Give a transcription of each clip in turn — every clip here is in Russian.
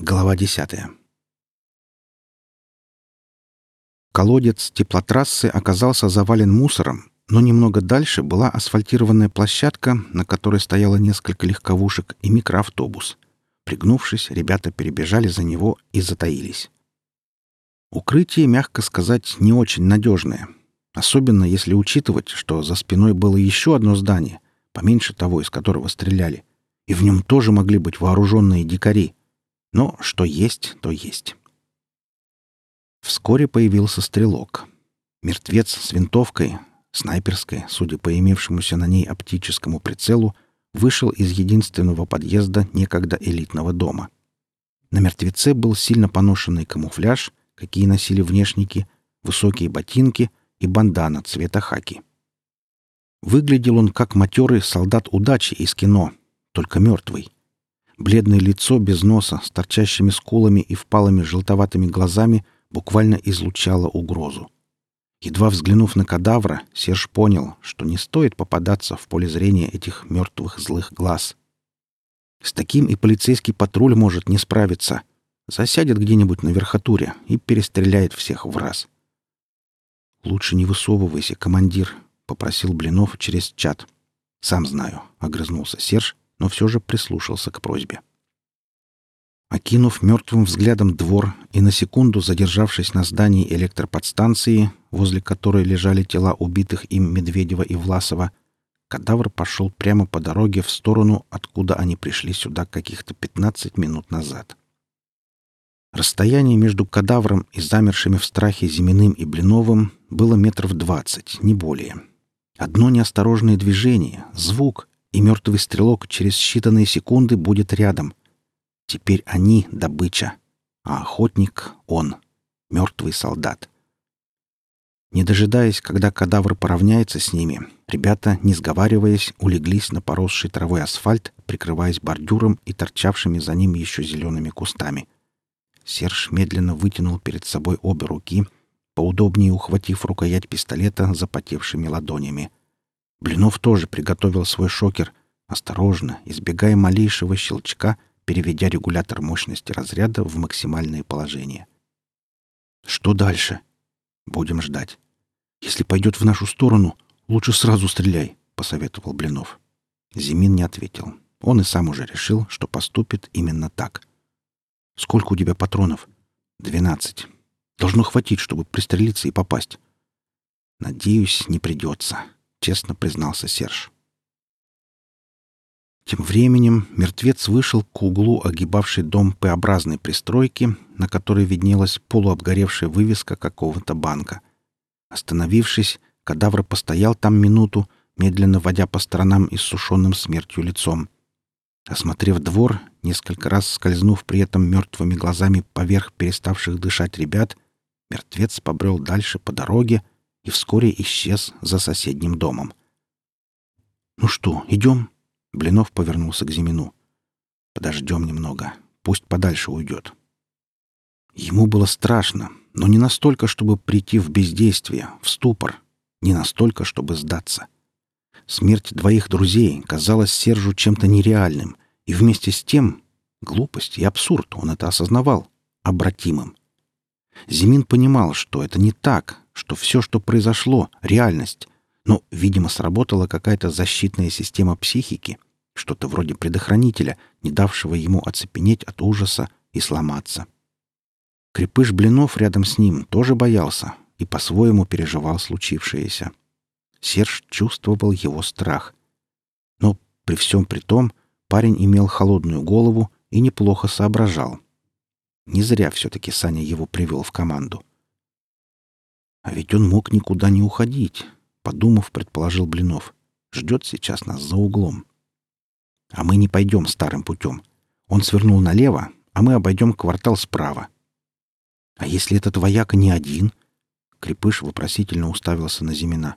Глава десятая. Колодец теплотрассы оказался завален мусором, но немного дальше была асфальтированная площадка, на которой стояло несколько легковушек и микроавтобус. Пригнувшись, ребята перебежали за него и затаились. Укрытие, мягко сказать, не очень надежное. Особенно если учитывать, что за спиной было еще одно здание, поменьше того, из которого стреляли, и в нем тоже могли быть вооруженные дикари — но что есть, то есть. Вскоре появился стрелок. Мертвец с винтовкой, снайперской, судя по имевшемуся на ней оптическому прицелу, вышел из единственного подъезда некогда элитного дома. На мертвеце был сильно поношенный камуфляж, какие носили внешники, высокие ботинки и бандана цвета хаки. Выглядел он как матерый солдат удачи из кино, только мертвый. Бледное лицо без носа, с торчащими скулами и впалыми желтоватыми глазами буквально излучало угрозу. Едва взглянув на кадавра, Серж понял, что не стоит попадаться в поле зрения этих мертвых злых глаз. С таким и полицейский патруль может не справиться. Засядет где-нибудь на верхотуре и перестреляет всех в раз. «Лучше не высовывайся, командир», — попросил Блинов через чат. «Сам знаю», — огрызнулся Серж но все же прислушался к просьбе. Окинув мертвым взглядом двор и на секунду задержавшись на здании электроподстанции, возле которой лежали тела убитых им Медведева и Власова, кадавр пошел прямо по дороге в сторону, откуда они пришли сюда каких-то 15 минут назад. Расстояние между кадавром и замершими в страхе Зиминым и Блиновым было метров двадцать, не более. Одно неосторожное движение, звук, и мертвый стрелок через считанные секунды будет рядом. Теперь они — добыча, а охотник — он, мертвый солдат. Не дожидаясь, когда кадавр поравняется с ними, ребята, не сговариваясь, улеглись на поросший травой асфальт, прикрываясь бордюром и торчавшими за ним еще зелеными кустами. Серж медленно вытянул перед собой обе руки, поудобнее ухватив рукоять пистолета запотевшими ладонями — Блинов тоже приготовил свой шокер, осторожно, избегая малейшего щелчка, переведя регулятор мощности разряда в максимальное положение. «Что дальше?» «Будем ждать. Если пойдет в нашу сторону, лучше сразу стреляй», — посоветовал Блинов. Зимин не ответил. Он и сам уже решил, что поступит именно так. «Сколько у тебя патронов?» «Двенадцать. Должно хватить, чтобы пристрелиться и попасть». «Надеюсь, не придется», — честно признался Серж. Тем временем мертвец вышел к углу огибавшей дом П-образной пристройки, на которой виднелась полуобгоревшая вывеска какого-то банка. Остановившись, кадавр постоял там минуту, медленно водя по сторонам иссушенным смертью лицом. Осмотрев двор, несколько раз скользнув при этом мертвыми глазами поверх переставших дышать ребят, мертвец побрел дальше по дороге, и вскоре исчез за соседним домом. «Ну что, идем?» Блинов повернулся к Зимину. «Подождем немного. Пусть подальше уйдет». Ему было страшно, но не настолько, чтобы прийти в бездействие, в ступор, не настолько, чтобы сдаться. Смерть двоих друзей казалась Сержу чем-то нереальным, и вместе с тем глупость и абсурд, он это осознавал, обратимым. Зимин понимал, что это не так, что все, что произошло, — реальность. Но, видимо, сработала какая-то защитная система психики, что-то вроде предохранителя, не давшего ему оцепенеть от ужаса и сломаться. Крепыш Блинов рядом с ним тоже боялся и по-своему переживал случившееся. Серж чувствовал его страх. Но при всем при том парень имел холодную голову и неплохо соображал. Не зря все-таки Саня его привел в команду. А ведь он мог никуда не уходить, подумав, предположил Блинов. Ждет сейчас нас за углом. А мы не пойдем старым путем. Он свернул налево, а мы обойдем квартал справа. А если этот вояка не один? Крепыш вопросительно уставился на Зимина.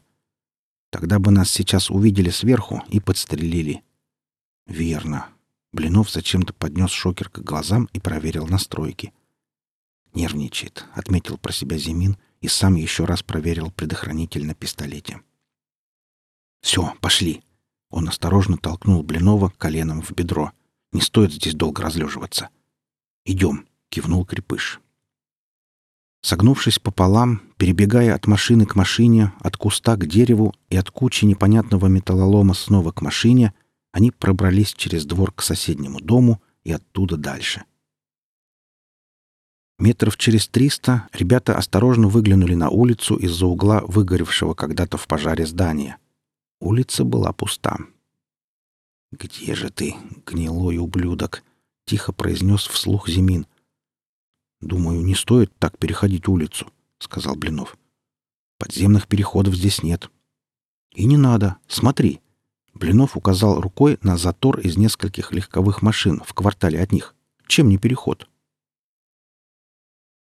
Тогда бы нас сейчас увидели сверху и подстрелили. Верно. Блинов зачем-то поднес шокер к глазам и проверил настройки. Нервничает, отметил про себя Зимин — и сам еще раз проверил предохранитель на пистолете. «Все, пошли!» Он осторожно толкнул Блинова коленом в бедро. «Не стоит здесь долго разлеживаться». «Идем», — кивнул Крепыш. Согнувшись пополам, перебегая от машины к машине, от куста к дереву и от кучи непонятного металлолома снова к машине, они пробрались через двор к соседнему дому и оттуда дальше. Метров через триста ребята осторожно выглянули на улицу из-за угла выгоревшего когда-то в пожаре здания. Улица была пуста. «Где же ты, гнилой ублюдок?» — тихо произнес вслух Зимин. «Думаю, не стоит так переходить улицу», — сказал Блинов. «Подземных переходов здесь нет». «И не надо. Смотри». Блинов указал рукой на затор из нескольких легковых машин в квартале от них. «Чем не переход?»